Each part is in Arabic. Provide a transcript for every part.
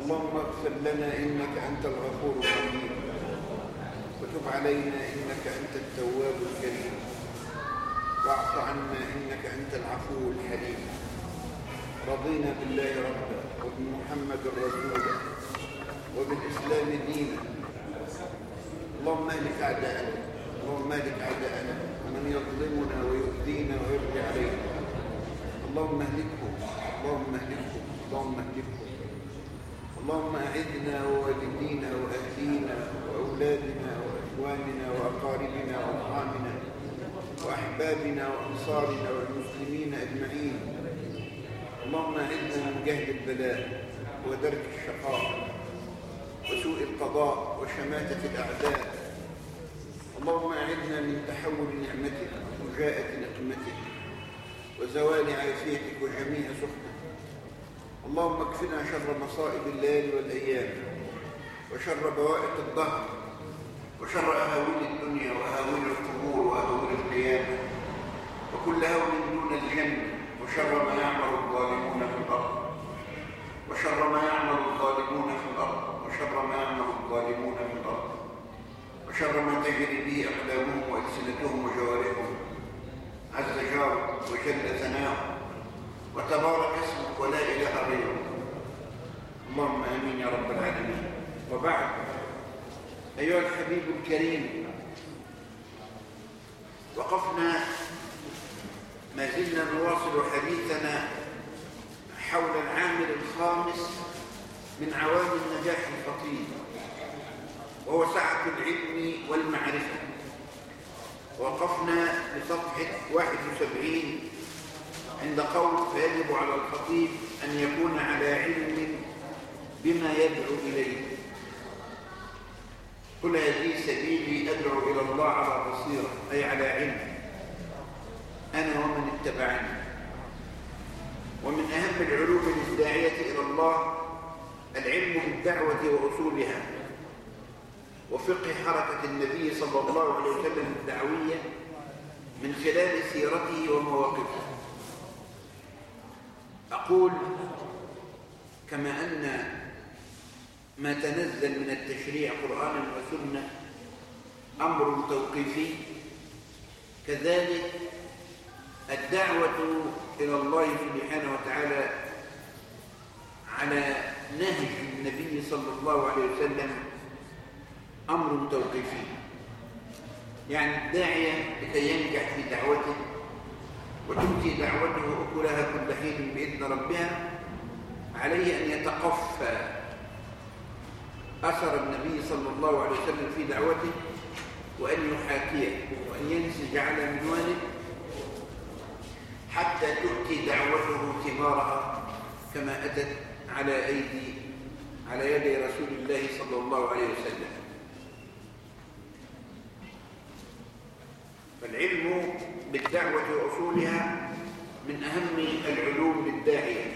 اللهم اغفر لنا إنك أنت الغفور الرحيم. وتب علينا إنك أنت التواب الكريم. واعف عنا إنك أنت العفو الحليم. رضينا بالله ربا وبمحمد رسولا وبالإسلام دينا. اللهم اهلك أعداءنا اللهم اهلك أعداءنا. ومن يظلمنا ويؤذينا ويرضي علينا اللهم اهلكهم اللهم اهلكهم اللهم اهلكهم. اللهم أعذنا ووالدينا وأهلينا وأولادنا وإخواننا وأقاربنا وأطعامنا وأحبابنا وأنصارنا والمسلمين أجمعين. اللهم أعذنا من جهد البلاء ودرك الشقاء وسوء القضاء وشماتة الأعداء. اللهم أعذنا من تحول نعمتك وجاءة نقمتك وزوال عافيتك وجميع سخطك. اللهم اكفنا شر مصائب الليل والأيام وشر بوائق الظهر وشر أهاويل الدنيا وأهاويل القبور وأهاويل القيامة وكل هول دون الجنة وشر ما يعمل الظالمون في الأرض وشر ما يعمل الظالمون في الأرض وشر ما يعمل الظالمون في الأرض وشر ما تجري به أقلامهم وألسنتهم وجوارحهم. عز جارك وجل ثناؤه. وتبارك اسمك ولا إله غيرك. اللهم آمين يا رب العالمين. وبعد أيها الحبيب الكريم وقفنا ما زلنا نواصل حديثنا حول العامل الخامس من عوامل نجاح الخطيب وهو سعة العلم والمعرفة. وقفنا بصفحة 71 عند قول فيجب على الخطيب أن يكون على علم بما يدعو إليه. قل هذه سبيلي أدعو إلى الله على بصيرة أي على علم. أنا ومن اتبعني. ومن أهم العلوم الداعية إلى الله العلم بالدعوة وأصولها. وفقه حركة النبي صلى الله عليه وسلم الدعوية من خلال سيرته ومواقفه. أقول كما أن ما تنزل من التشريع قرآنا وسنة أمر توقيفي كذلك الدعوة إلى الله سبحانه وتعالى على نهج النبي صلى الله عليه وسلم أمر توقيفي. يعني الداعية لكي ينجح في دعوته وتؤتي دعوته أكلها كل حين بإذن ربها عليه أن يتقفى أثر النبي صلى الله عليه وسلم في دعوته وأن يحاكيه وأن ينسج على منواله حتى تؤتي دعوته ثمارها كما أتت على أيدي على يد رسول الله صلى الله عليه وسلم. فالعلم بالدعوة وأصولها من أهم العلوم للداعية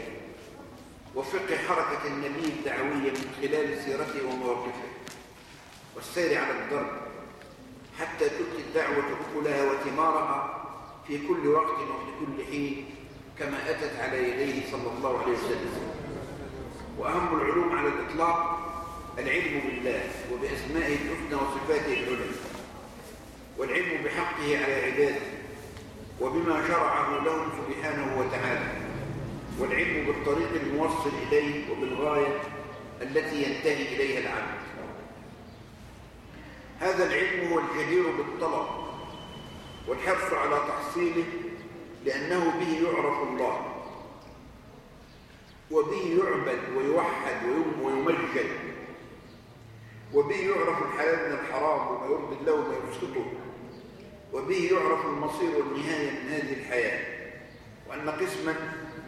وفقه حركة النبي الدعوية من خلال سيرته ومواقفه والسير على الضرب حتى تؤتي الدعوة أكلها وثمارها في كل وقت وفي كل حين كما أتت على يديه صلى الله عليه وسلم. وأهم العلوم على الإطلاق العلم بالله وبأسمائه الحسنى وصفاته العلى والعلم بحقه على عباده. وبما شرعه لهم سبحانه وتعالى. والعلم بالطريق الموصل إليه وبالغاية التي ينتهي إليها العبد. هذا العلم هو الجدير بالطلب والحرص على تحصيله لأنه به يعرف الله. وبه يعبد ويوحد ويمجد. وبه يعرف الحلال من الحرام وما يرضي الله وما يسخطه وبه يعرف المصير والنهاية من هذه الحياة وأن قسما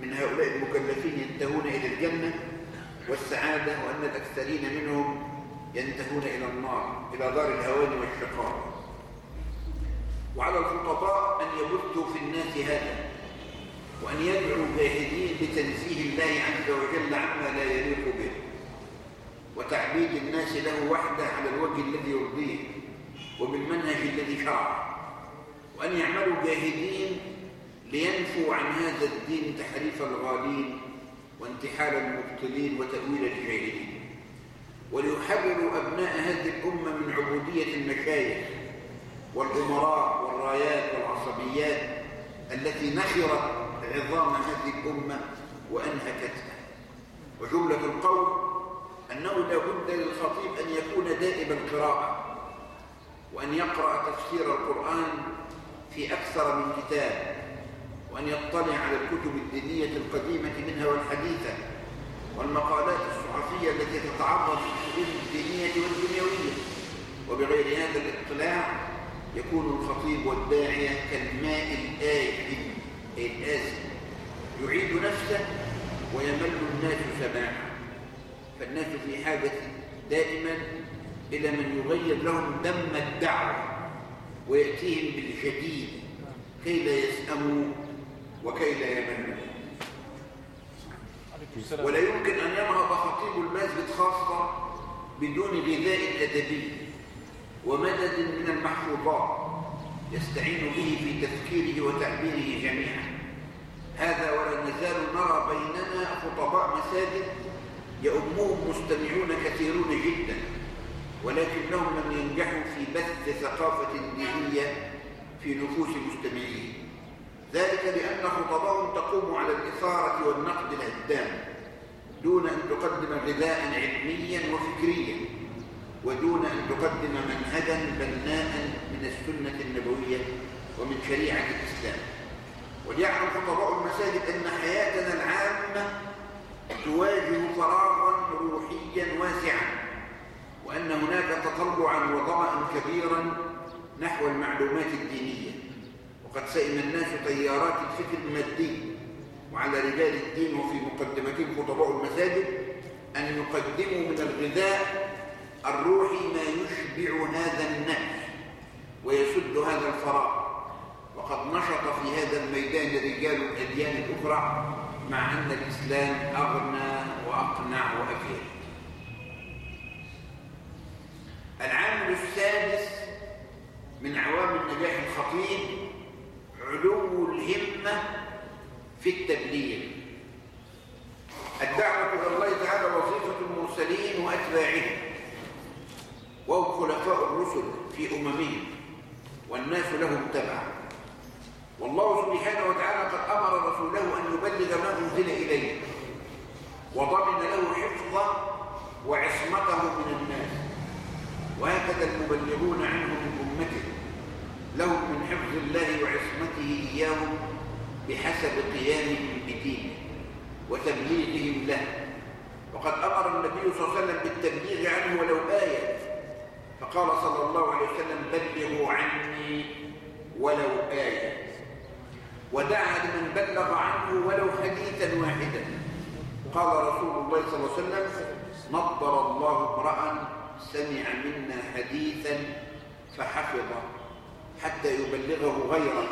من هؤلاء المكلفين ينتهون إلى الجنة والسعادة وأن الأكثرين منهم ينتهون إلى النار إلى دار الهوان والشقاء. وعلى الخطباء أن يبثوا في الناس هذا وأن يدعوا جاهدين بتنزيه الله عز وجل عما لا يليق به. وتعبيد الناس له وحده على الوجه الذي يرضيه وبالمنهج الذي شرعه. وأن يعملوا جاهدين لينفوا عن هذا الدين تحريف الغالين وانتحال المبطلين وتأويل الجاهلين. وليحرروا أبناء هذه الأمة من عبودية المشايخ والأمراء والرايات والعصبيات التي نخرت عظام هذه الأمة وأنهكتها. وجملة القول أنه لا بد للخطيب أن يكون دائب القراءة وأن يقرأ تفسير القرآن في أكثر من كتاب وأن يطلع على الكتب الدينية القديمة منها والحديثة والمقالات الصحفية التي تتعرض للشؤون الدينية والدنيوية. وبغير هذا الاطلاع يكون الخطيب والداعية كالماء الآجل الآسف يعيد نفسه ويمل الناس سماعا فالناس في حاجة دائما إلى من يغير لهم دم الدعوة. ويأتيهم بالجديد كي لا يسأموا وكي لا يملوا ولا يمكن أن ينهض خطيب المسجد خاصة بدون غذاء أدبي ومدد من المحفوظات يستعين به في تفكيره وتعبيره جميعا. هذا ولا نزال نرى بيننا خطباء مساجد يؤمهم مستمعون كثيرون جدا. ولكنهم لم ينجحوا في بث ثقافة دينية في نفوس المستمعين. ذلك لأن خطبهم تقوم على الإثارة والنقد الهدام دون أن تقدم غذاء علميا وفكريا ودون أن تقدم منهجا بناء من السنة النبوية ومن شريعة الإسلام. وليعلم خطباء المساجد أن حياتنا العامة تواجه فراغا روحيا واسعا. وأن هناك تطلعا وظمأ كبيرا نحو المعلومات الدينية. وقد سئم الناس تيارات الفكر المادي. وعلى رجال الدين وفي مقدمتهم خطباء المساجد أن يقدموا من الغذاء الروحي ما يشبع هذا النفس ويسد هذا الفراغ. وقد نشط في هذا الميدان رجال الأديان الأخرى مع أن الإسلام أغنى وأقنع وأفيد العامل السادس من عوامل نجاح الخطيب علو الهمة في التبليغ. الدعوة إلى الله تعالى وظيفة المرسلين وأتباعهم وهم خلفاء الرسل في أممهم والناس لهم تبع والله سبحانه وتعالى قد أمر رسوله أن يبلغ ما أنزل إليه وضمن له حفظه وعصمته من الناس. وهكذا المبلغون عنه من أمته لهم من حفظ الله وعصمته إياهم بحسب قيامهم بدينه وتبليغهم له. وقد أمر النبي صلى الله عليه وسلم بالتبليغ عنه ولو آية. فقال صلى الله عليه وسلم بلغوا عني ولو آية. ودعا لمن بلغ عنه ولو حديثا واحدا. قال رسول الله صلى الله عليه وسلم نضر الله امرأ سمع منا حديثا فحفظه حتى يبلغه غيره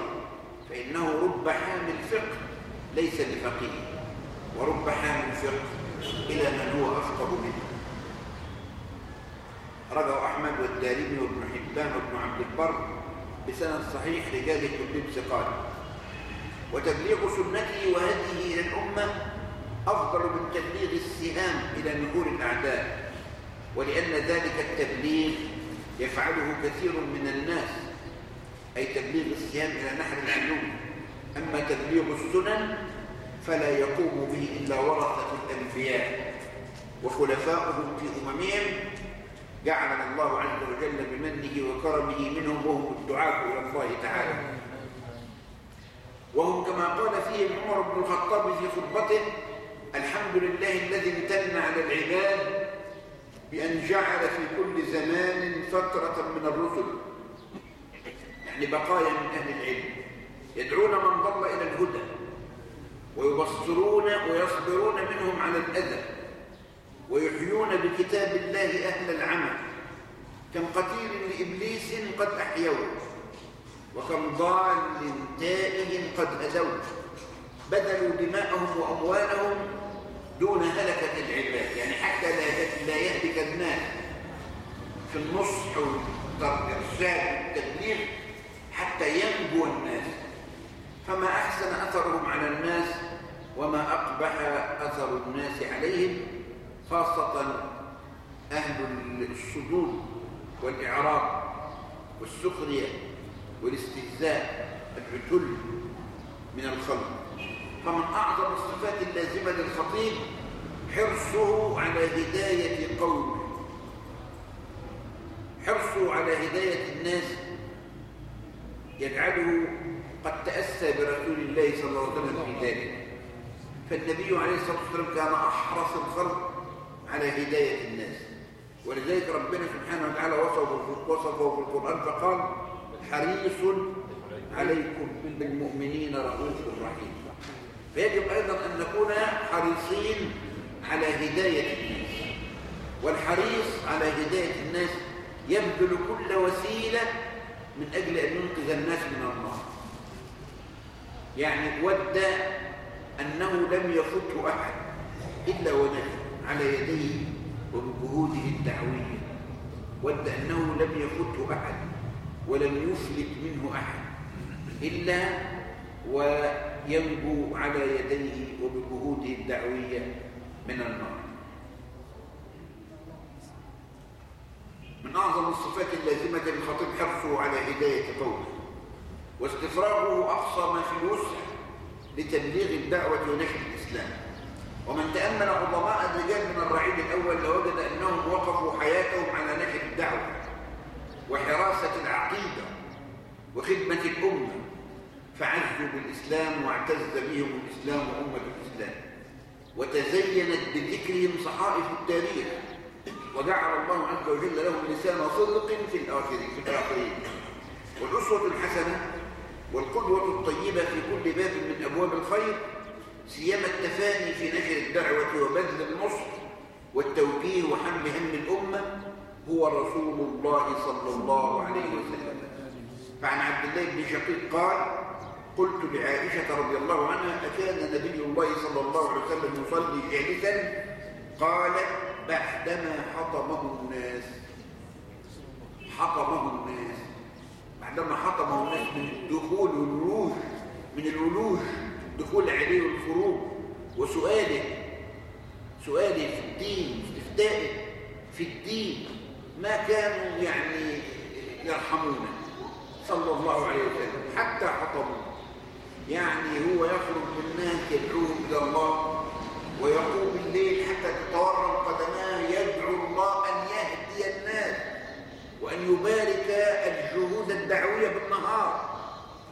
فإنه رب حامل فقه ليس بفقيه ورب حامل فقه إلى من هو أفقه منه. رجع أحمد والدارمي وابن حبان وابن عبد البر بسند صحيح رجال كلهم ثقات. وتبليغ سنته وهديه إلى الأمة أفضل من تبليغ السهام إلى نهور الأعداء. ولأن ذلك التبليغ يفعله كثير من الناس أي تبليغ السهام إلى نحر العلوم أما تبليغ السنن فلا يقوم به إلا ورثة الأنبياء وخلفاؤهم في أممهم. جعلنا الله عز وجل بمنه وكرمه منهم وهم الدعاء إلى الله تعالى. وهم كما قال فيهم عمر بن الخطاب في خطبته الحمد لله الذي امتن على العباد بأن جعل في كل زمان فترة من الرسل. يعني بقايا من أهل العلم. يدعون من ضل إلى الهدى. ويبصرون ويصبرون منهم على الأذى. ويحيون بكتاب الله أهل العمل. كم قتيل لإبليس قد أحيوه. وكم ضال تائه قد هدوا بذلوا دماءهم وأموالهم دون هلكة العباد. يعني حتى لا يهلك الناس في النصح والإرشاد والتبليغ حتى ينجو الناس. فما أحسن أثرهم على الناس وما أقبح أثر الناس عليهم خاصة أهل الصدور والإعراض والسخرية والاستهزاء العتل من الخلق. فمن أعظم الصفات اللازمة للخطيب حرصه على هداية قومه. حرصه على هداية الناس يجعله قد تأسى برسول الله صلى الله عليه وسلم في ذلك. فالنبي عليه الصلاة والسلام كان أحرص الخلق على هداية الناس. ولذلك ربنا سبحانه وتعالى وصفه وصفه في القرآن فقال حريص عليكم بالمؤمنين رؤوف رحيم. فيجب أيضا أن نكون حريصين على هداية الناس. والحريص على هداية الناس يبذل كل وسيلة من أجل أن ينقذ الناس من النار. يعني ود أنه لم يفته أحد إلا ونجد على يديه وبجهوده الدعوية ود أنه لم يفته أحد ولم يفلت منه أحد إلا وينجو على يديه وبجهوده الدعوية من النار. من أعظم الصفات اللازمة للخطيب حرصه على هداية قومه واستفراغه أقصى ما في الوسع لتبليغ الدعوة ونشر الإسلام. ومن تأمل عظماء الرجال من الرعيل الأول لوجد أنهم وقفوا حياتهم على نشر الدعوة وحراسة العقيدة وخدمة الأمة. فعزوا بالإسلام واعتز بهم الإسلام وأمة الإسلام. وتزينت بذكرهم صحائف التاريخ. وجعل الله عز وجل لهم لسان صدق في الآخرين في الآخرين. والأسوة الحسنة والقدوة الطيبة في كل باب من أبواب الخير سيما التفاني في نشر الدعوة وبذل النصر والتوجيه وحمل هم الأمة هو رسول الله صلى الله عليه وسلم. فعن عبد الله بن شقيق قال قلت لعائشة رضي الله عنها أكان نبي الله صلى الله عليه وسلم يصلي جالسا؟ قالت بعدما حطمه الناس. حطمه الناس. بعدما حطمه الناس من دخول الولوج من الولوج دخول عليه الخروج وسؤاله سؤاله في الدين استفتائه في الدين ما كانوا يعني يرحمونه؟ صلى الله عليه وسلم. حتى حطموه. يعني هو يخرج بالناس يدعوهم إلى الله ويقوم الليل حتى تتورم قدماه يدعو الله أن يهدي الناس وأن يبارك الجهود الدعوية بالنهار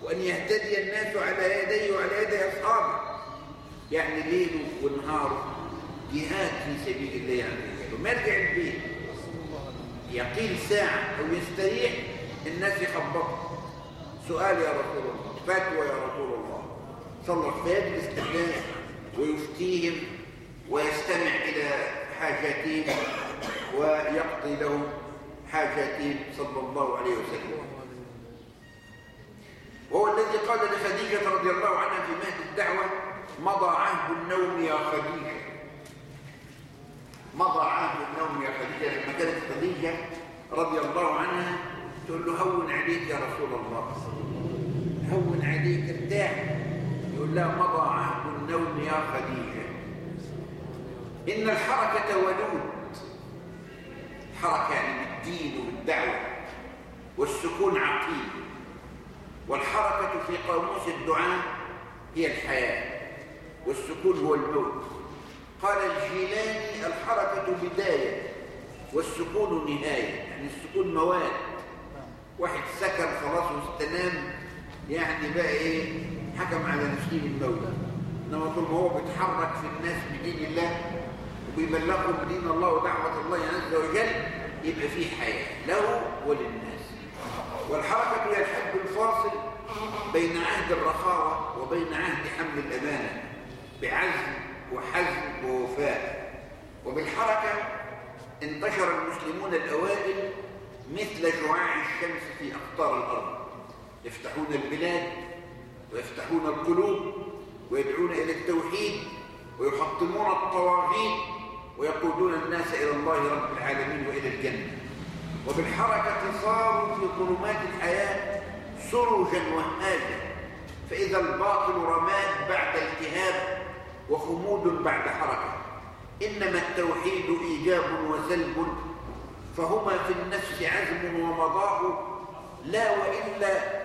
وأن يهتدي الناس على يديه وعلى يدي أصحابه. يعني ليله ونهاره جهاد في سبيل الله عز وجل. يرجع البيت؟ يقيل ساعة أو يستريح الناس يخبطوا. سؤال يا رسول الله. فتوى يا رسول الله. عليه وسلم الاستئناس ويفتيهم ويستمع إلى حاجاتهم ويقضي لهم حاجاتهم صلى الله عليه وسلم. وهو الذي قال لخديجة رضي الله عنها في مهد الدعوة مضى عهد النوم يا خديجة. مضى عهد النوم يا خديجة لما كانت خديجة رضي الله عنها تقول له هون عليك يا رسول الله. هون عليك ارتاح يقول لها مضى عهد النوم يا خديجة. إن الحركة ودود حركة يعني بالدين وبالدعوة والسكون عقيم. والحركة في قاموس الدعاء هي الحياة والسكون هو الموت. قال الجيلاني الحركة بداية والسكون نهاية. يعني السكون مواد واحد سكن خلاص واستنام. يعني بقى إيه حكم على نفسه بالموت إنما طول ما هو بيتحرك في الناس بدين الله وبيبلغهم بدين الله ودعوة الله عز وجل يبقى فيه حياة له وللناس. والحركة هي الحد الفاصل بين عهد الرخاوة وبين عهد حمل الأمانة بعزم وحزم ووفاء. وبالحركة انتشر المسلمون الأوائل مثل شعاع الشمس في أقطار الأرض. يفتحون البلاد ويفتحون القلوب ويدعون إلى التوحيد ويحطمون الطواغيت ويقودون الناس إلى الله رب العالمين وإلى الجنة. وبالحركة صاروا في ظلمات الحياة سرجا وهاجا فإذا الباطل رماد بعد التهاب وخمود بعد حركة. إنما التوحيد إيجاب وسلب. فهما في النفس عزم ومضاء. لا وإلا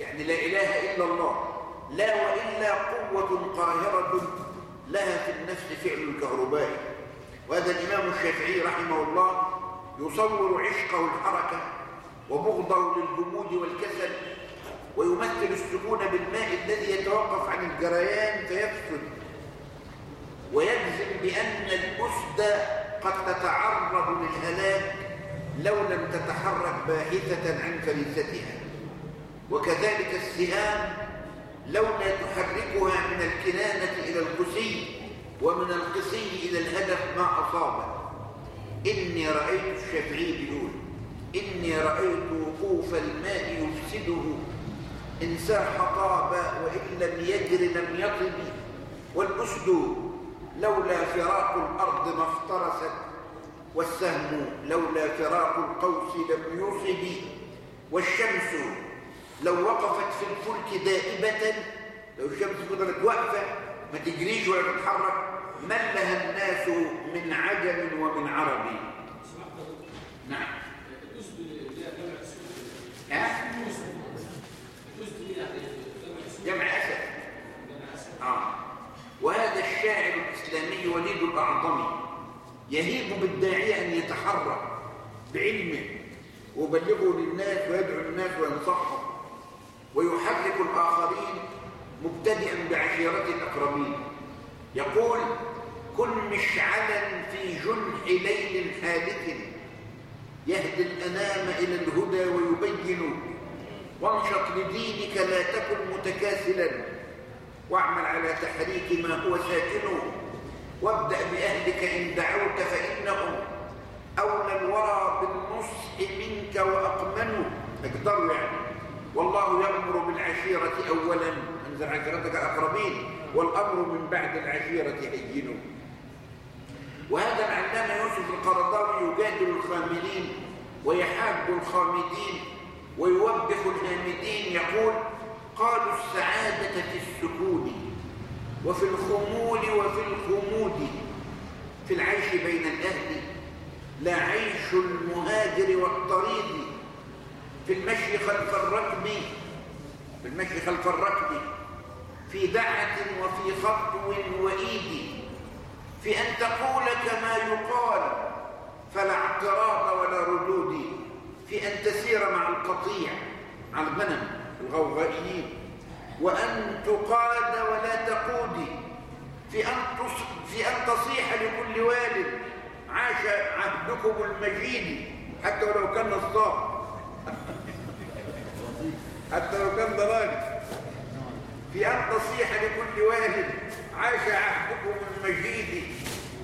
يعني لا إله إلا الله لا وإلا قوة قاهرة لها في النفس فعل الكهرباء وهذا الإمام الشافعي رحمه الله يصور عشقه الحركة وبغضه للجمود والكسل ويمثل السكون بالماء الذي يتوقف عن الجريان فيفسد. ويجزم بأن الأسد قد تتعرض للهلاك لو لم تتحرك باحثة عن فريستها. وكذلك السهام لو لا تحركها من الكنانة إلى القسي ومن القسي إلى الهدف ما أصابه. إني رأيت الشافعي بيقول إني رأيت وقوف الماء يفسده. إن ساح طاب وإن لم يجر لم يطب. والأسد لولا فراق الأرض ما افترست. والسهم لولا فراق القوس لم يصب والشمس لو وقفت في الفلك دائبة لو الشمس فضلت واقفة ما تجريش ولا تتحرك. ملها الناس من عجم ومن عربي نعم. جمع أسد. آه. وهذا الشاعر الإسلامي وليد الأعظمي يهيب بالداعية أن يتحرك بعلمه ويبلغه للناس ويدعو الناس وينصحهم. ويحرك الآخرين مبتدئا بعشيرة الأقربين يقول كن مشعلا في جنح ليل هالك. يهدي الأنام إلى الهدى ويبين. وانشط لدينك لا تكن متكاسلا. واعمل على تحريك ما هو ساكن. وابدأ بأهلك إن دعوت فإنهم أولى الورى بالنصح منك وأقمنوا اقدروا يعني. والله يأمر بالعشيرة أولا. أنزل عشيرتك أقربين. والأمر من بعد العشيرة هينوا وهذا العلامة يوسف القرضاوي يجادل الخاملين ويحاب الخامدين ويوبخ الهامدين. يقول قالوا السعادة في السكون وفي الخمول وفي الخمود في العيش بين الأهل. لا عيش المهاجر والطريد في المشي خلف الركب. في المشي خلف الركب. في دعة وفي خطو وإيد. في أن تقول كما يقال فلا اعتراض ولا ردود. في أن تسير مع القطيع مع الغنم الغوغائيين. وأن تقاد ولا تقودي في أن, في أن تصيح لكل والد عاش عهدكم المجيد. حتى ولو كان نصاب حتى لو كان ضلال. في أن تصيح لكل والد عاش عهدكم المجيد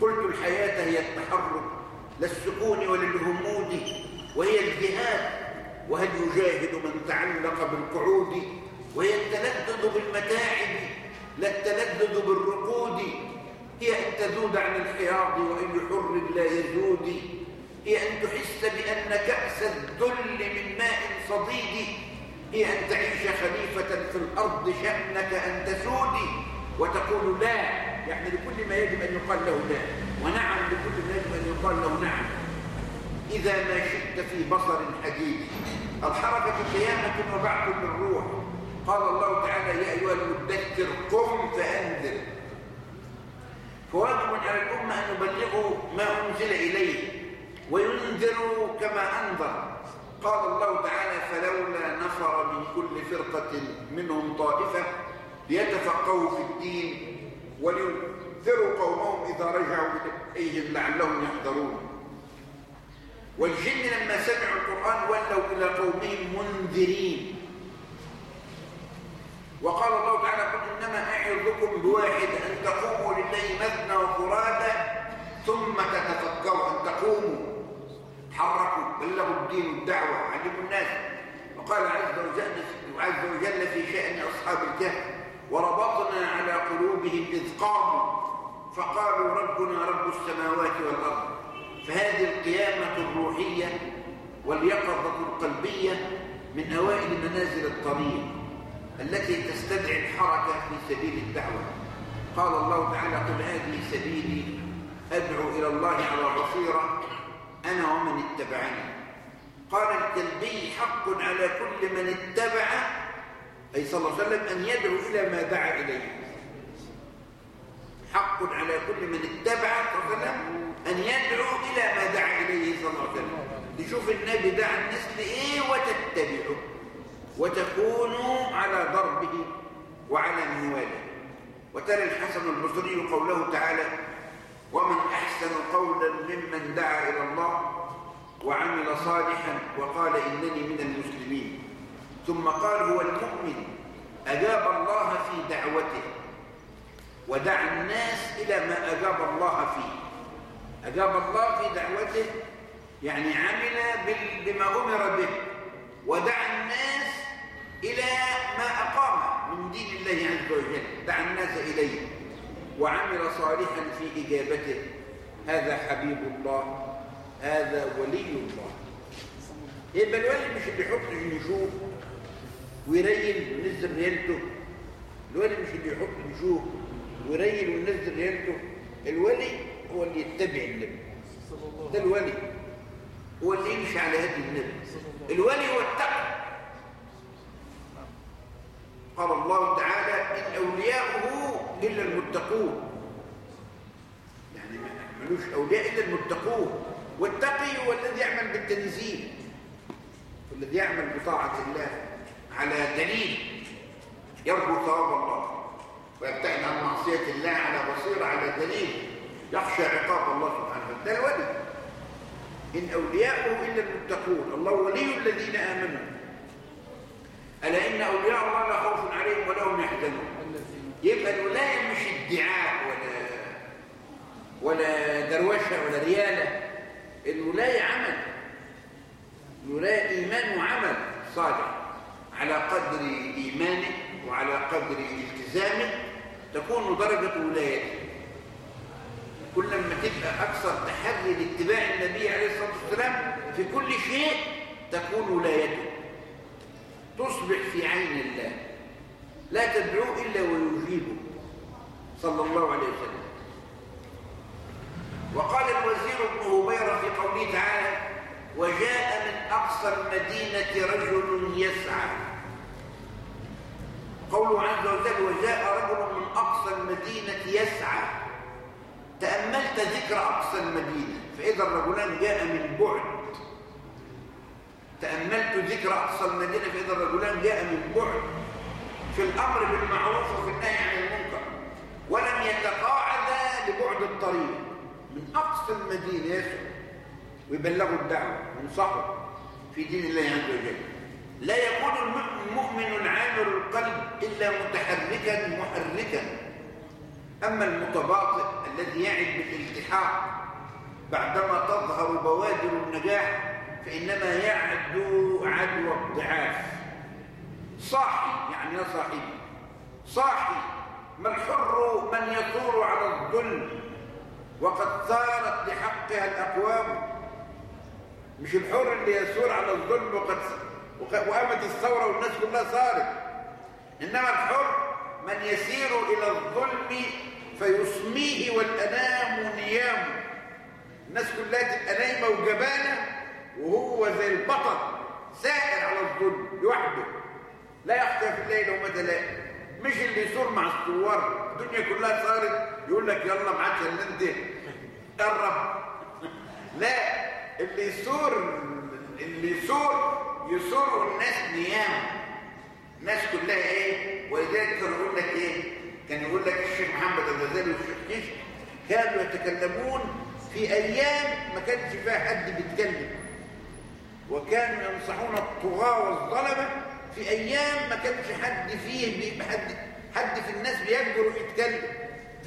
قلت الحياة هي التحرك للسكون وللهمود وهي الجهاد. وهل يجاهد من تعلق بالقعود؟ وهي التلذذ بالمتاعب لا التلذذ بالرقود. هي أن تذود عن الحياض وأي حر لا يزود. هي أن تحس بأن كأس الذل من ماء صديد. هي أن تعيش خليفة في الأرض شأنك أن تسودي وتقول لا. يعني لكل ما يجب أن يقال له لا. ونعم لكل ما يجب أن يقال له نعم. إذا ما شئت في بصر حديد الحركة قيامة وبعث بالروح. قال الله تعالى يا أيها المدثر قم فأنذر. فواجب على الأمة أن يبلغوا ما أنزل إليه وينذروا كما أنذر. قال الله تعالى فلولا نفر من كل فرقة منهم طائفة ليتفقهوا في الدين ولينذروا قومهم إذا رجعوا إليهم لعلهم يحذرون. والجن لما سمعوا القرآن ولوا إلى قومهم منذرين. وقال الله تعالى قل إنما أعظكم بواحد أن تقوموا لله مثنى وفرادى ثم تتفكروا أن تقوموا. تحركوا بلغوا الدين والدعوة علموا الناس. وقال عز وجل, عز وجل في شأن أصحاب الكهف وربطنا على قلوبهم إذ قاموا فقالوا ربنا رب السماوات والأرض فهذه القيامة الروحية واليقظة القلبية من أوائل منازل الطريق التي تستدعي الحركة في سبيل الدعوة. قال الله تعالى قل هذه سبيلي أدعو إلى الله على بصيرة أنا ومن اتبعني. قال الكلبي حق على كل من اتبع أي صلى الله عليه وسلم أن يدعو إلى ما دعا إليه. حق على كل من اتبع صلى الله عليه وسلم أن يدعو إلى ما دعا إليه صلى الله عليه وسلم. تشوف النبي دعا الناس لإيه وتتبعه. وتكونوا على ضربه وعلى منواله وترى الحسن البصري قوله تعالى ومن أحسن قولا ممن دعا إلى الله وعمل صالحا وقال إنني من المسلمين. ثم قال هو المؤمن أجاب الله في دعوته. ودعا الناس إلى ما أجاب الله فيه. أجاب الله في دعوته يعني عمل بما أمر به. ودعا الناس إلى ما أقام من دين الله عز وجل. دعا الناس إليه. وعمل صالحا في إجابته. هذا حبيب الله هذا ولي الله. يبقى الولي مش اللي يحط نشوف ويريل وينزل ريالته الولي مش اللي يحط نشوف ويريل وينزل ريالته الولي هو اللي يتبع النبي. ده الولي. هو اللي يمشي على هدي النبي. الولي هو التقوى. قال الله تعالى إن أولياؤه إلا المتقون. يعني ملوش أولياء إلا المتقون. والتقي هو الذي يعمل بالتنزيل. والذي يعمل بطاعة الله على دليل يرجو ثواب الله. ويبتعد عن معصية الله على بصيرة على دليل يخشى عقاب الله سبحانه وتعالى. ده الولي إن أولياؤه إلا المتقون. الله ولي الذين آمنوا. ألا إن أولياء الله لا خوف عليهم ولا هم يحزنون. يبقى الولاية مش ادعاء ولا ولا دروشة ولا ريالة. الولاية عمل. الولاية إيمان وعمل صالح. على قدر إيمانه وعلى قدر التزامه تكون درجة ولايته كل ما تبقى أكثر تحري لاتباع النبي عليه الصلاة والسلام في كل شيء تكون ولايته. تصبح في عين الله. لا تدعو إلا ويجيبه صلى الله عليه وسلم. وقال الوزير ابن هبيرة في قوله تعالى وجاء من أقصى المدينة رجل يسعى. قوله عز وجل وجاء رجل من أقصى المدينة يسعى. تأملت ذكر أقصى المدينة. فإذا الرجلان جاء من بعد. تأملت ذكر أقصى المدينة فإذا الرجلان جاء من بعد. في الأمر بالمعروف وفي النهي عن المنكر ولم يتقاعدا لبعد الطريق. من أقصى المدينة يسعى ويبلغوا الدعوة وينصحوا في دين الله عز وجل. لا يكون المؤمن العامر القلب إلا متحركا محركا. أما المتباطئ الذي يعد بالالتحاق بعدما تظهر بوادر النجاح فإنما يعدو عدوى الضعاف. صاحي يعني يا صاحي ما الحر من يثور على الظلم؟ وقد ثارت لحقها الأقوام. مش الحر اللي يثور على الظلم وقد وقامت الثورة والناس كلها صارت. إنما الحر من يسير إلى الظلم فيصميه والأنام نيام. الناس كلها تبقى نايمة وجبانة وهو زي البطل سائر على الظلم لوحده. لا في الليل وما تلاقي مش اللي يثور مع الثوار الدنيا كلها صارت. يقول لك يلا معاك انت قرب. لا اللي يثور اللي يثور يثور الناس نيام. الناس كلها إيه؟ ولذلك كانوا يقول لك إيه؟ كان يقول لك الشيخ محمد الغزالي والشيخ كيش كانوا يتكلمون في أيام ما كانش فيها حد بيتكلم. وكانوا ينصحون الطغاة والظلمة في أيام ما كانش حد فيه حد حد في الناس بيجبر يتكلم.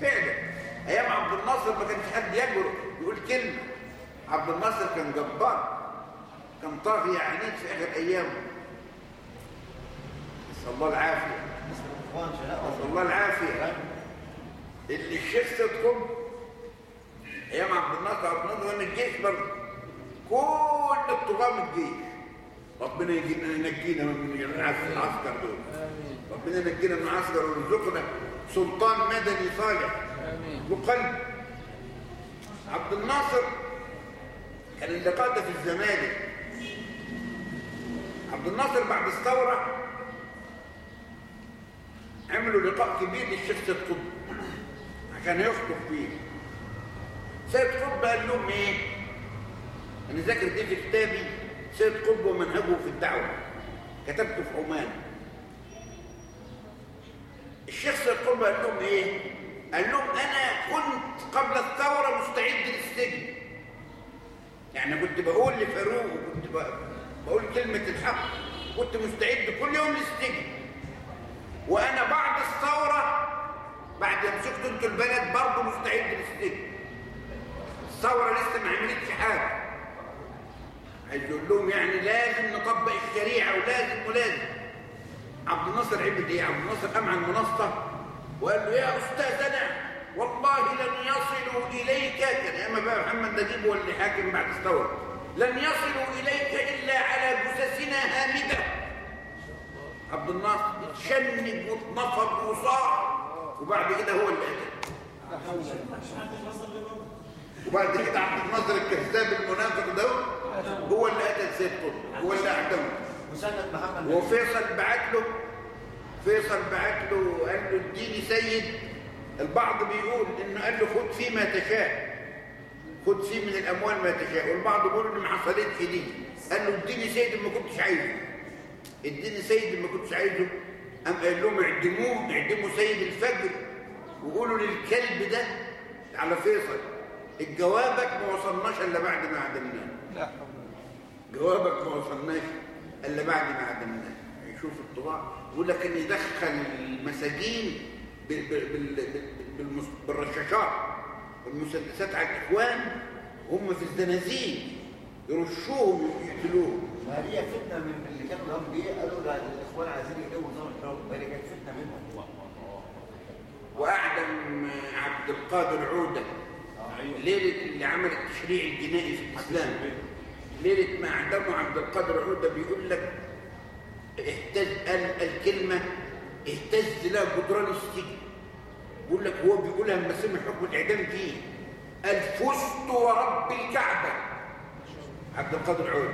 فعلا. أيام عبد الناصر ما كانش حد يجبر يقول كلمة. عبد الناصر كان جبار. كان طاغية عنيد في آخر أيامه. نسأل الله العافية. نسأل الله العافية. اللي الشيخ صدقهم أيام عبد الناصر عبد الناصر من الجيش برضه. كل الطغاة من الجيش. ربنا ينجينا من العسكر دول. ربنا ينجينا من العسكر ويرزقنا سلطان مدني صالح. بقلب عبد الناصر كان اللقاء ده في الزمالك. عبد الناصر بعد الثورة عملوا لقاء كبير للشيخ سيد قطب. عشان يخطب فيه. سيد قطب قال لهم إيه؟ أنا ذاكر دي في كتابي. سيد قطب ومنهجه في الدعوة. كتبته في عمان. الشيخ سيد قطب قال لهم إيه؟ قال لهم أنا كنت قبل الثورة مستعد للسجن. يعني كنت بقول لفاروق وكنت بقول كلمة الحق. كنت مستعد كل يوم للسجن. وأنا بعد الثورة بعد ما مسكت أنتوا البلد برضه مستعد للسجن. الثورة لسه ما عملتش حاجة. عايز يقول لهم يعني لازم نطبق الشريعة ولازم ولازم. عبد الناصر عمل إيه؟ عبد الناصر قام على المنصة وقال له يا أستاذنا والله لن يصلوا إليك كان أما بقى محمد نجيب هو اللي حاكم بعد الثوره لن يصلوا إليك إلا على جثثنا هامدة. عبد الناصر اتشنج واتنفض وصاح وبعد كده هو اللي قتل. وبعد كده عبد الناصر الكذاب المنافق سيد قطب هو اللي مسند محمد وفيصل بعت له فيصل بعت له قال له اديني سيد. البعض بيقول إنه قال له خد فيه ما تشاء. خد فيه من الأموال ما تشاء. والبعض بيقول ان ما حصلتش دي. قال له اديني سيد ما كنتش عايزه. اديني سيد ما كنتش عايزه. قام قال لهم اعدموه اعدموا سيد الفجر. وقولوا للكلب ده على فيصل الجوابك ما وصلناش إلا بعد ما عدمناه لا جوابك ما وصلناش. الا بعد ما عدمناه يشوف الطباع يقول لك إن يدخل المساجين بالرشاشات والمسدسات على الإخوان هم في الزنازين يرشوهم يقتلوهم ما هي فتنة من اللي كانوا لهم دي؟ قالوا لا الإخوان عايزين يجيبوا نظام الحكم فهي كانت فتنة منهم. وأعدم عبد القادر عودة ليلة اللي عمل التشريع الجنائي في الإسلام. ليلة ما اعدموا عبد القادر عوده بيقول لك اهتز قال الكلمة اهتز لها جدران السجن. بيقول لك هو بيقولها لما سمع حكم الإعدام فيه قال فزت ورب الكعبة. عبد القادر عوده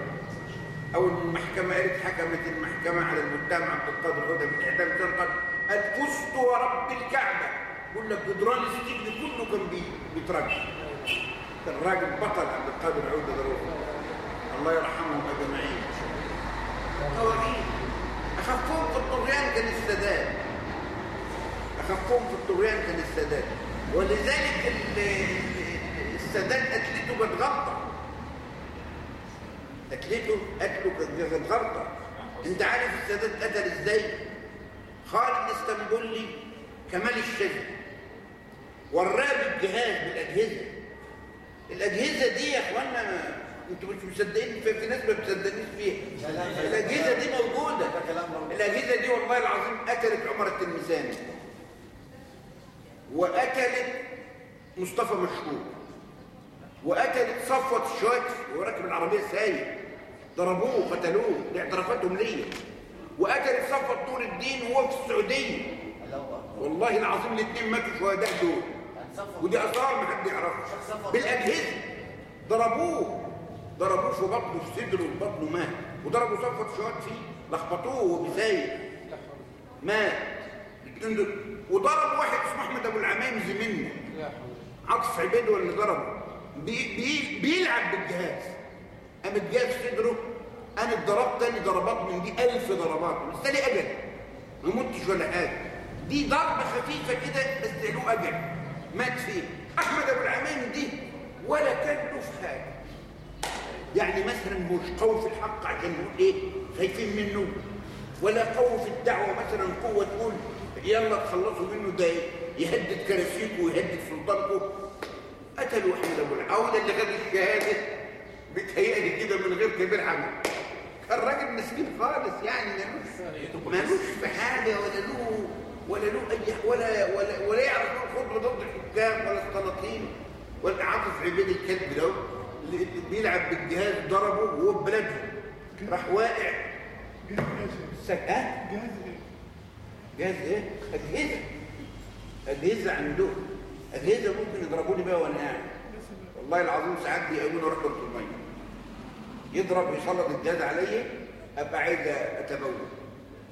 أول ما المحكمة قالت حكمت المحكمة على المتهم عبد القادر عوده بالاعدام كان قال قال فزت ورب الكعبة. بيقول لك جدران السجن كله كان بي- بيترجم. كان راجل بطل عبد القادر عوده ده. الله يرحمهم أجمعين. طواغيت اخفهم في الطغيان كان السادات اخفهم في الطغيان كان السادات ولذلك ال- ال- السادات قتلته كانت غلطه قتلته قتله أنت عارف السادات قتل إزاي؟ خالد الاسطنبولي كمال الشاذلي وراه بالجهاز بالأجهزة. الأجهزة دي يا إخوانا ما- أنتوا مش مصدقين في, ناس ما بتصدقنيش فيها. الأجهزة دي موجودة. الأجهزة دي والله العظيم قتلت عمر التلمساني وقتلت مصطفى مشهور وقتلت صفوة الشواتف وهو راكب العربية سايق. ضربوه قتلوه دي اعترافاتهم ليا. وقتلت صفوة نور الدين وهو في اكبر والله العظيم الاثنين ماتوا شهداء دول. ودي أثار ما حد يعرفها. بالأجهزة. ضربوه. ضربوه في بطنه في صدره وفي بطنه مات. وضربوا صفوة شهاد فيه لخبطوه وهو بيسايق مات. الاثنين دول وضرب واحد اسمه أحمد أبو العمايم زميلنا. عطف عبيد اللي ضربه. بي بي بيلعب بالجهاز. قام الجهاز في صدره أنا اتضربت تاني ضربات من دي ألف ضربات. بس تاني أجل ما متش ولا حاجة. دي ضربة خفيفة كده بس له أجل. مات فيه أحمد أبو العمين دي. ولا كان له في حاجة. يعني مثلا مش قوي في الحق عشان نقول إيه؟ خايفين منه. ولا قوي في الدعوة مثلا قوة تقول يلا تخلصوا منه ده يهدد كراسيكم ويهدد سلطانكم قتلوا أحمد أبو العودة اللي خد الشهادة. بتهيألي كده من غير كبير عمل. كان راجل مسكين خالص يعني ملوش في حاجة ولا له ولا له اي ولا ولا ولا يعرف يقول خطبه ضد الحكام ولا السلاطين. ولا عاطف عبيد الكلب ده اللي بيلعب بالجهاز ضربه وهو في بلده. راح واقع. سك... ها؟ جهاز إيه؟ جهاز إيه؟ أجهزة. أجهزة عندهم أجهزة ممكن يضربوني بيها وأنا قاعد. والله العظيم ساعات بيقوموني أروح دورة الميه يضرب يسلط الجهاز عليا أبقى عايز أتبول.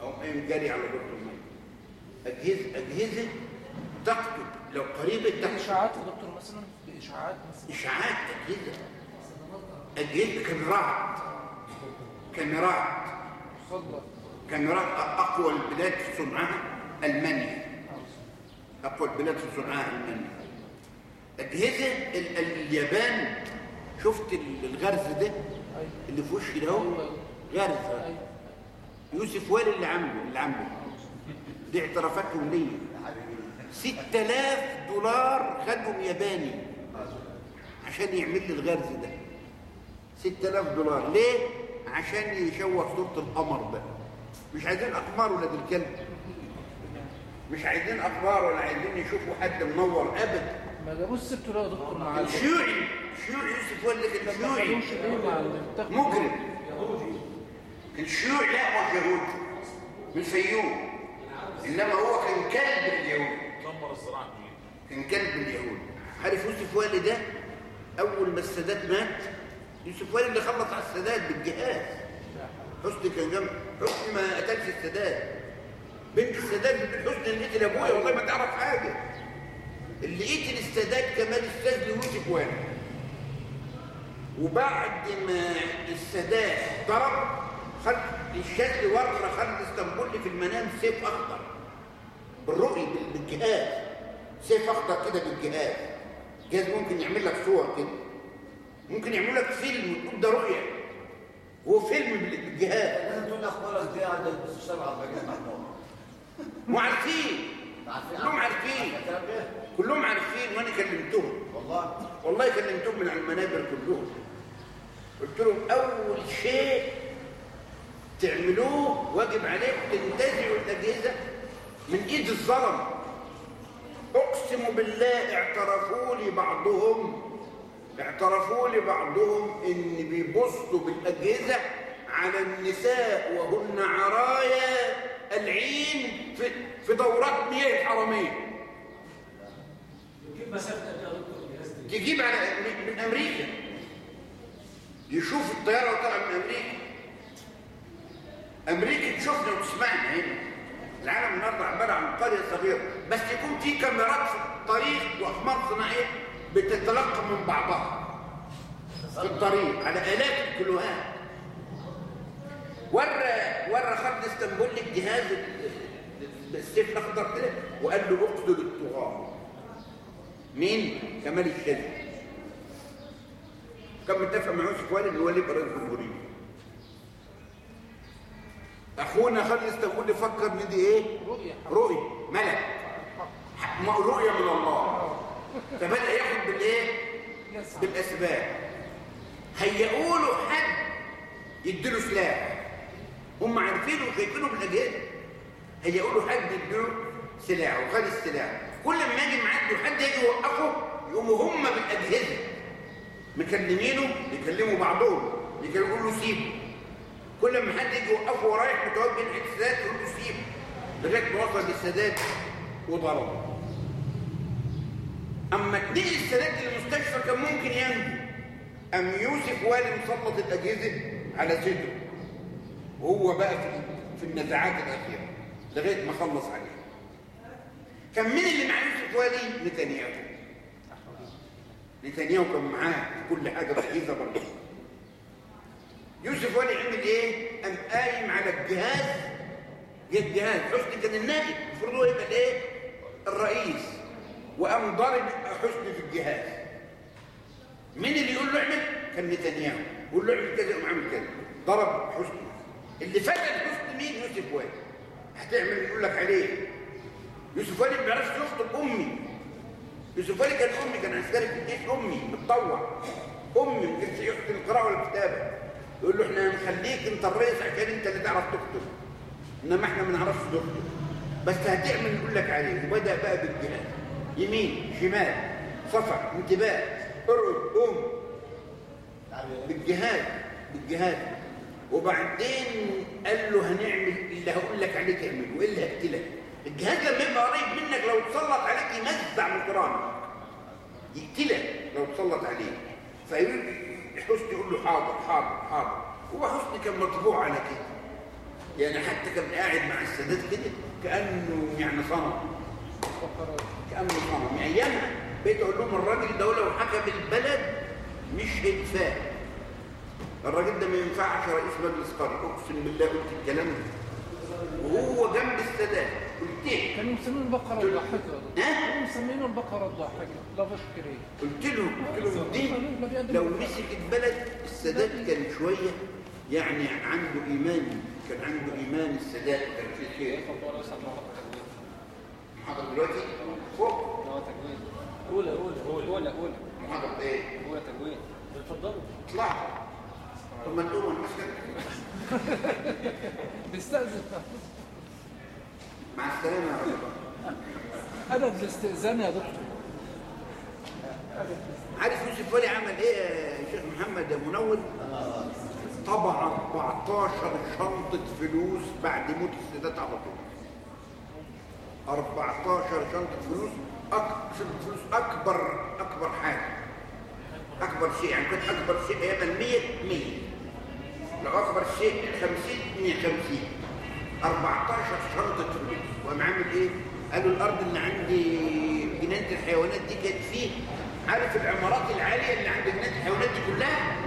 أو قايم جاري على دورة الميه اجهزه أجهزة تقتل لو قريبة تقتل إشاعات يا دكتور مثلا؟ إشاعات مثلا اشعاعات أجهزة. اجهزه كاميرات. كاميرات. كاميرات أقوى البلاد في صنعها ألمانيا. أقوى البلاد في صنعها ال- ال- اليابان. شفت ال- الغرز ده؟ اللي في وشي ده اهو غرز. أيوه يوسف والي اللي عامله اللي عامله. دي اعترافاتهم ليا 6000 دولار خدهم ياباني عشان يعمل لي الغرز ده. 6000 دولار. ليه؟ عشان يشوه صورة القمر ده. مش عايزين أقمار ولاد الكلب. مش عايزين أقمار ولا عايزين يشوفوا حد منور أبدا ما جابوش سبته يا دكتور مع ال- الشيوعي. الشيوعي يوسف والي كان ما شيوعي مجرم. الشيوعي لا مش يهودي من الفيوم إنما هو كان كلب اليهود. دمر الزراعه كان كلب اليهود. عارف يوسف والي ده؟ أول ما السادات مات يوسف والي اللي خلص على السادات بالجهاز. حسني كان جنب. حسني ما قتلش السادات بنت السادات بنت حسني اللي قتل أبويا والله ما تعرف حاجة. اللي قتل السادات كمال السجن يوسف والي وبعد ما السادات ضرب خد الشاذلي ورقه خالد اسطنبولي في المنام سيف أخضر. بالرؤي بال- بالجهاز. سيف أخضر كده بالجهاز. جهاز ممكن يعمل لك صور كده. ممكن يعمل لك فيلم وتقول ده رؤية. هو فيلم بال- بالجهاز لازم تقول أخبارك دي عند المستشار عبد المجيد محمود مو عارفين. عارفين. كلهم عارفين. كلهم عارفين وأنا كلمتهم. والله. والله كلمتهم من على المنابر كلهم. قلت لهم أول شيء تعملوه واجب عليكم تنتزعوا الأجهزة من إيد الظلم. أقسم بالله اعترفوا لي بعضهم. اعترفوا لي بعضهم إن بيبصوا بالأجهزة على النساء وهن عرايا العين في في دورات مياه الحرمين كيف مسافة؟ تجيب على من, من أمريكا. يشوف الطيارة وطالعه من أمريكا. أمريكا تشوفنا وتسمعنا هنا. العالم النهارده عبارة عن قرية صغيرة. بس يكون في كاميرات في الطريق وأقمار صناعية. بتتلقى من بعضها في الطريق. على الاف الكيلوهات ورى ورى خالد اسطنبولي الجهاز ال- ال- السيف الأخضر كده وقال له اقتل الطغاة. مين؟ كمال الشاذلي. كان متفق مع يوسف والد اللي هو اللي يبقى رئيس الجمهوريه أخونا خالد اسطنبولي فكر ان دي إيه؟ رؤية. رؤية. ملك. رؤية من الله. فبدأ ياخد بالإيه؟ يسعى بالأسباب. هيئوا له حد يديله سلاح. هم عارفينه وشايفينه بالاجهزه هيئوا له حد يديله سلاح وخد السلاح. كل ما يجي معدي وحد يجي يوقفه يقوموا هم بالاجهزه مكلمينه يكلموا بعضهم يقولوا له سيبه. كل ما حد يجي يوقفه ورايح متوجه السادات يقول له سيبه. لغاية ما وصل للسادات وضربه. أما اتنقل السادات للمستشفى كان ممكن ينجو. أم يوسف والي مسلط الأجهزة على صدره. وهو بقى في النزاعات الأخيرة لغاية ما خلص عليه. كان مين اللي مع يوسف والي؟ نتنياهو. نتنياهو كان معاه في كل حاجة رئيسه برضه. يوسف والي عمل إيه؟ قام قايم على الجهاز. جه الجهاز. حسني كان النائب؟ المفروض هو يبقى الإيه؟ الرئيس. وقام ضارب حسني في الجهاز. مين اللي يقول له اعمل؟ كان نتنياهو. يقول له اعمل كذا يقوم عامل كذا. ضرب حسني. اللي فقد حسني مين؟ يوسف والي هتعمل يقول لك عليه. يوسف والي ما بيعرفش يخطب أمي. يوسف والي كان أمي كان عسكري في الجيش أمي متطوع. أمي ما كانش يحسن القراءة ولا الكتابة. يقول له إحنا هنخليك أنت الرئيس عشان أنت اللي تعرف تكتب إنما إحنا ما نعرفش نكتب بس هتعمل نقول لك عليه. وبدأ بقى بالجهاد. يمين شمال صفع انتباه ارقد قوم. بالجهاد بالجهاد. وبعدين قال له هنعمل اللي هقول لك عليه تعمله والا هقتلك الجهاز لما يبقى قريب منك لو اتسلط عليك يمزع من قرانك. يقتلك لو اتسلط عليه. فحسني يقول له حاضر حاضر حاضر. هو حسني كان مطبوع على كده. يعني حتى كان قاعد مع السادات كده كأنه يعني صنم. صنم يعني ايامها بقيت أقول لهم الراجل ده لو حكم البلد مش هيتفاهم الراجل ده ما ينفعش رئيس مجلس قرية. أقسم بالله قلت الكلام ده. وهو جنب السادات قلت له كانوا مسمينه دكتور. ها؟ كانوا مسمينه البقرة الضاحكة. لا فكري قلت له قلت له دي لو مسك البلد السادات كان شوية يعني عنده إيمان. كان عنده إيمان السادات. كان في خير. محاضر دلوقتي؟ فوق. أولى أولى أولى أولى محاضر إيه؟ أولى تجويد. اتفضلوا. اطلع طب ما تقوم المسكن بيستأذن. مع السلامة يا رب. أدب الاستئذان يا دكتور. عارف يوسف ولي عمل إيه؟ يا شيخ محمد يا منور طبع 14 شنطة فلوس بعد موت السادات على طول. 14 شنطة فلوس أك... شنطة فلوس أكبر أكبر حاجة. أكبر شيء يعني كنت أكبر شيء أيام ال 100 100 لو أكبر شيء 50 150 14 شنطة فلوس. وقام عامل إيه؟ قالوا الأرض اللي عندي جنينة الحيوانات دي كانت فيه عارف العمارات العالية اللي عند جنينة الحيوانات دي كلها؟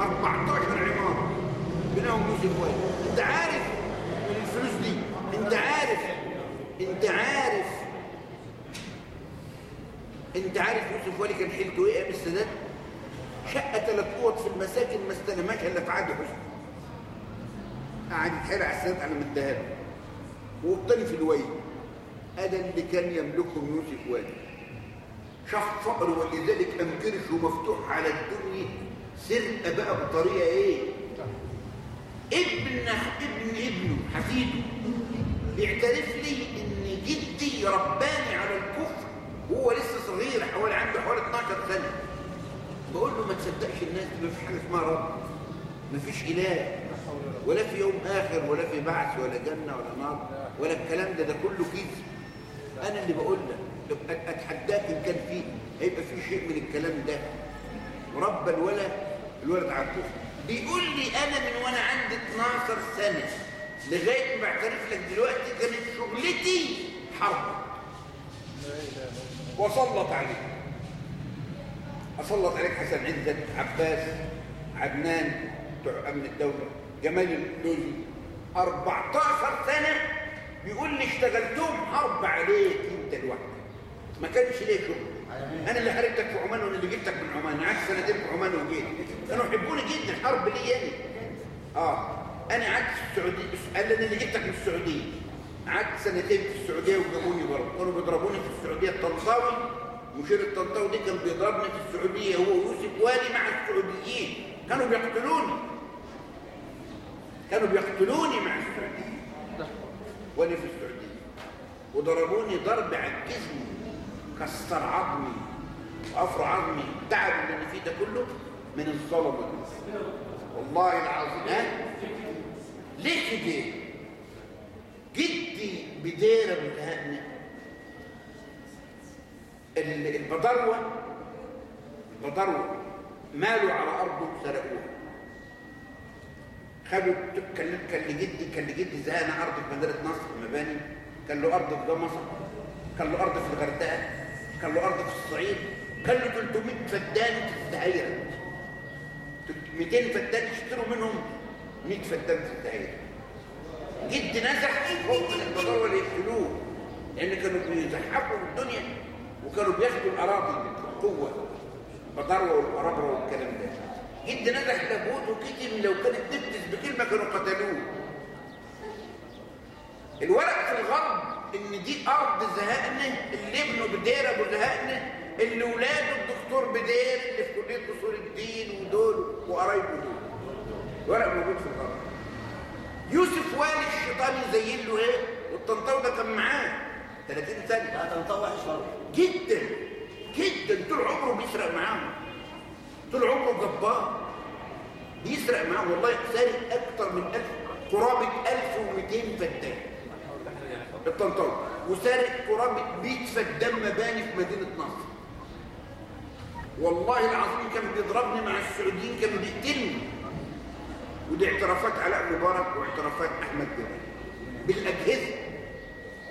14 عمارة. بناهم يوسف وائل أنت عارف من الفلوس دي أنت عارف أنت عارف أنت عارف يوسف وائل كان حيلته إيه أيام السادات؟ شقة ثلاث أوض في المساكن ما استلمهاش إلا في عهد حسني. قعد يتحايل على السادات على ما اداها له والتاني في الويل هذا اللي كان يملكهم يوسف والي. شاف فقر ولذلك قام كرشه مفتوح على الدنيا. سرقة بقى بطريقة إيه؟ ابن ابن ابنه حفيده. بيعترف لي جدي رباني على الكفر. وهو لسه صغير حوالي عنده حوالي 12 سنة. بقول له ما تصدقش الناس ما فيش حاجة اسمها رب. ما فيش إله. ولا في يوم آخر ولا في بعث ولا جنة ولا نار ولا الكلام ده ده كله كذب. أنا اللي بقول لك طب أت- أتحداك إن كان فيه هيبقى في شيء من الكلام ده. ورب الولد الولد على الكفر بيقول لي أنا من وأنا عندي 12 سنة لغاية ما بعترف لك دلوقتي كانت شغلتي حرب وسلط عليك. أسلط عليك حسن عزت عباس عدنان بتوع أمن الدولة جمال اللوزي 14 سنة بيقول لي اشتغلتهم حرب عليك أنت لوحدك. ما كانش ليه شغل. أنا اللي حاربتك في عمان وأنا اللي جبتك من عمان. قعدت سنتين في عمان وجيت. كانوا يحبوني جدا. حرب لي أنا. آه. أنا قعدت في السعودية. أنا اللي جبتك من السعودية. قعدت سنتين في السعودية وجابوني برضه. كانوا بيضربوني في السعودية الطنطاوي مشير الطنطاوي دي كان بيضربني في السعودية هو ويوسف والي مع السعوديين. كانوا بيقتلوني. كانوا بيقتلوني مع السعوديين. وأنا في السعودية. وضربوني ضرب عجزني كسر عظمي. وافر عظمي. تعب اللي فيه ده كله من الظلمه دي. والله العظيم. ها؟ ليه كده؟ جدي بديره بتهنئ ال- البضروة البضروة مالوا على أرضه سرقوها خدوا كان كان لجدي كان لجدي زهقنا أرض في مدينة نصر مباني. كان له أرض في جمصة كان له أرض في الغردقة كان له أرض في الصعيد. كان له 300 فدان في الدهيره 200 فدان يشتروا منهم 100 فدان في الدهيره جدي نزح فوق اللي يقتلوه لأن كانوا بيزحفوا الدنيا وكانوا بياخدوا الأراضي بالقوه بضروه والقرابره والكلام ده. جدي نزح لابوت وكتم لو كانت تبتز بكلمة كانوا قتلوه. الورق في الغرب إن دي أرض زهقنا اللي ابنه بدير أبو زهقنا اللي ولاده الدكتور بدير اللي في كلية اصول الدين ودول وقرايبه دول. الورق موجود في الغرب. يوسف والي الشيطان يزين له إيه؟ والطنطاوي ده كان معاه 30 سنه لا تنطوح شر جدا جدا. طول عمره بيسرق معاهم. طول عمره جبار. بيسرق معاهم. والله سارق أكتر من 1000 قرابة 1200 فتان الطنطاوي. وسارق قرابة 100 فدان مباني في مدينة نصر. والله العظيم كان بيضربني مع السعوديين كان بيقتلني. ودي اعترافات علاء مبارك واعترافات أحمد جلال بالأجهزة.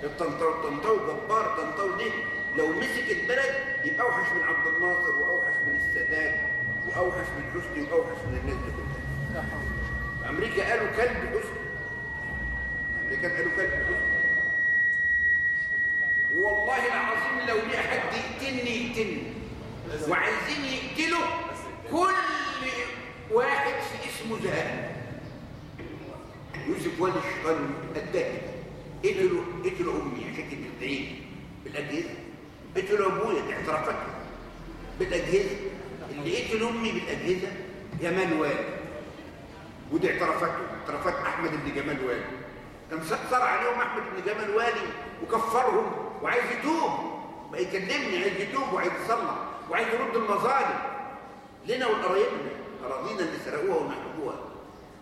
الطنطاوي الطنطاوي جبار الطنطاوي ده لو مسك البلد يبقى أوحش من عبد الناصر وأوحش من السادات وأوحش من حسني وأوحش من الناس دي كلها. أمريكا قالوا كلب حسني. الامريكان قالوا كلب حسني. والله العظيم لو ليه حد يقتلني يقتلني. وعايزين يقتلوا كل واحد في اسمه زهق يوسف والد الشيطان الداهي قتلوا قتلوا أمي عشان كده بتدعيني بالأجهزة. قتلوا أبويا دي اعترافاتها بالأجهزة. اللي قتل أمي بالأجهزة. جمال والد ودي اعترافاته اعترافات أحمد بن جمال والي كان صار عليهم أحمد بن جمال والي وكفرهم وعايز يتوب. ما يكلمني عايز يتوب وعايز يصلح وعايز يرد المظالم. لنا ولقرايبنا اراضينا اللي سرقوها ونحبوها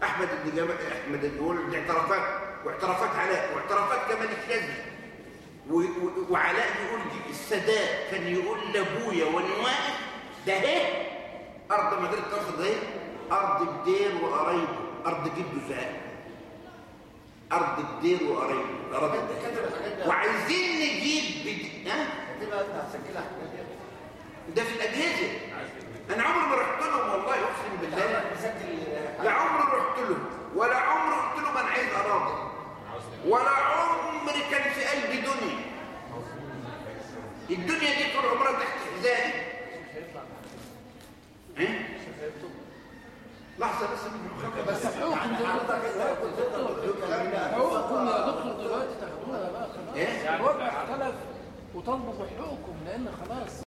أحمد بن جمال أحمد بن والي دي اعترافات واعترافات علاء واعترافات كمال الشاذلي وعلاء يقول لي السادات كان يقول لأبويا وأنا واقف ده إيه؟ أرض مدينه نصر إيه؟ أرض الدير وقرايبه أرض جده زهق أرض الدير أراضي الدهر وعايزين نجيب بد... ها؟ ده في الأجهزة. أنا عمري ما رحت لهم والله أقسم بالله. لا عمري رحت لهم ولا عمري قلت لهم أنا عايز أراضي. ولا عمري كان في قلبي دنيا. الدنيا دي طول عمرها تحت حذائي ها لحظة بس بس حقوقكم دلوقتي حقوقكم يا دكتور دلوقتي تاخدوها بقى. خلاص إيه؟ الوضع اختلف وطالبوا بحقوقكم لأن خلاص.